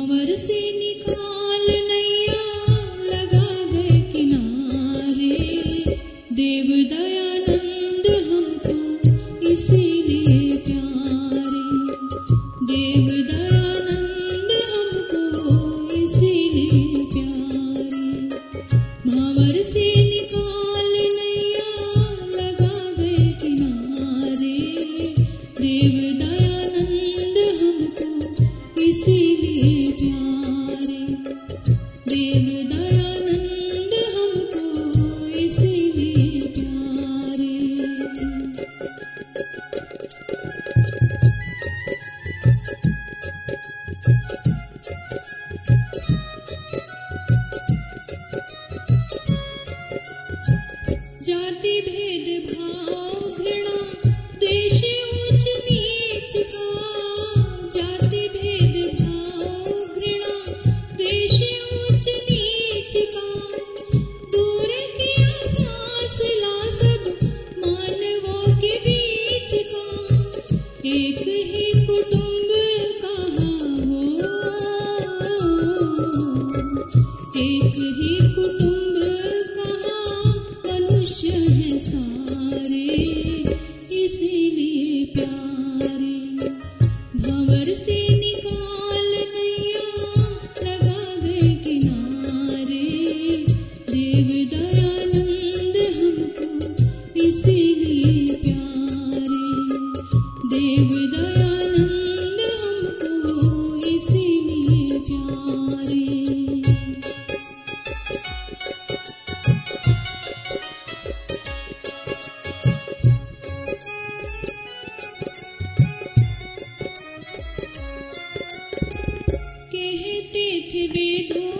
அவர் சேனிகா पृथ्वी दू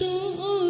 तो